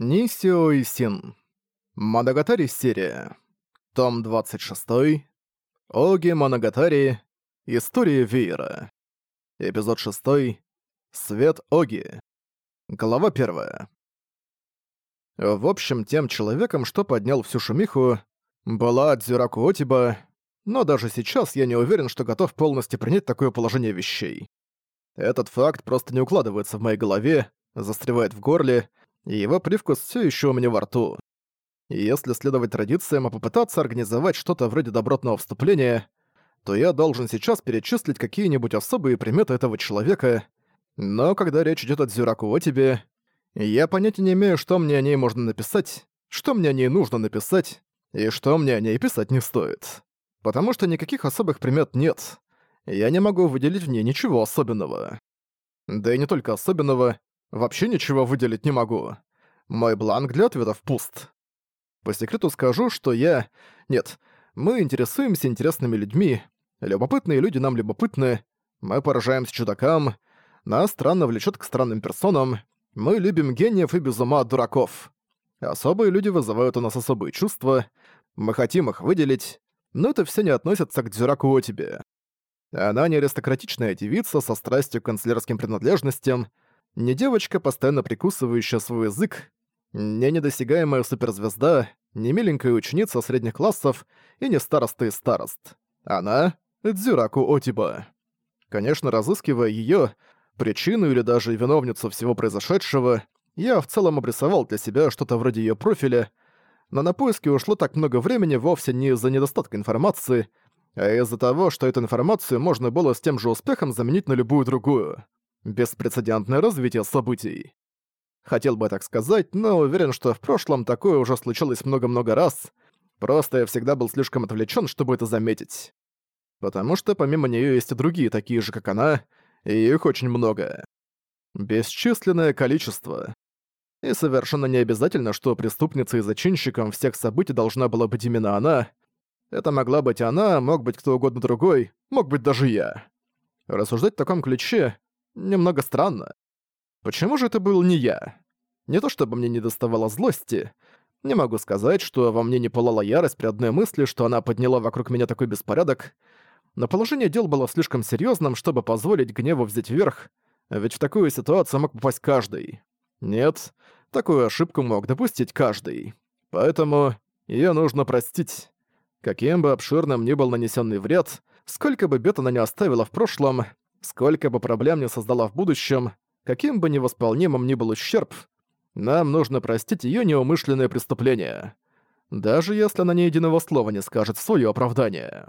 Нисио и Син. Манагатари серия. Том 26. Оги Манагатари. История Вира. Эпизод 6. Свет Оги. Глава 1. В общем, тем человеком, что поднял всю шумиху, была Дзюраку Отиба, но даже сейчас я не уверен, что готов полностью принять такое положение вещей. Этот факт просто не укладывается в моей голове, застревает в горле, его привкус все еще у меня во рту. Если следовать традициям и попытаться организовать что-то вроде добротного вступления, то я должен сейчас перечислить какие-нибудь особые приметы этого человека, но когда речь идет о Дзюраку тебе, я понятия не имею, что мне о ней можно написать, что мне о ней нужно написать, и что мне о ней писать не стоит. Потому что никаких особых примет нет. Я не могу выделить в ней ничего особенного. Да и не только особенного, Вообще ничего выделить не могу. Мой бланк для ответов пуст. По секрету скажу, что я... Нет, мы интересуемся интересными людьми. Любопытные люди нам любопытны. Мы поражаемся чудакам. Нас странно влечет к странным персонам. Мы любим гениев и без ума дураков. Особые люди вызывают у нас особые чувства. Мы хотим их выделить. Но это все не относится к Дзюраку тебе. Она не аристократичная девица со страстью к канцелярским принадлежностям — не девочка, постоянно прикусывающая свой язык, не недосягаемая суперзвезда, не миленькая ученица средних классов и не староста и старост. Она — Дзюраку Отиба. Конечно, разыскивая ее, причину или даже виновницу всего произошедшего, я в целом обрисовал для себя что-то вроде ее профиля, но на поиски ушло так много времени вовсе не из-за недостатка информации, а из-за того, что эту информацию можно было с тем же успехом заменить на любую другую. Беспрецедентное развитие событий. Хотел бы так сказать, но уверен, что в прошлом такое уже случилось много-много раз. Просто я всегда был слишком отвлечен, чтобы это заметить. Потому что помимо нее есть и другие, такие же, как она, и их очень много. Бесчисленное количество. И совершенно не обязательно, что преступницей и зачинщиком всех событий должна была быть именно она. Это могла быть она, мог быть кто угодно другой, мог быть даже я. Рассуждать в таком ключе Немного странно. Почему же это был не я? Не то чтобы мне не доставало злости, не могу сказать, что во мне не пылала ярость при одной мысли, что она подняла вокруг меня такой беспорядок, но положение дел было слишком серьезным, чтобы позволить гневу взять верх, ведь в такую ситуацию мог попасть каждый. Нет, такую ошибку мог допустить каждый. Поэтому ее нужно простить. Каким бы обширным ни был нанесенный вред, сколько бы бед она не оставила в прошлом, Сколько бы проблем не создала в будущем, каким бы невосполнимым ни был ущерб, нам нужно простить ее неумышленное преступление, даже если она ни единого слова не скажет в своё оправдание.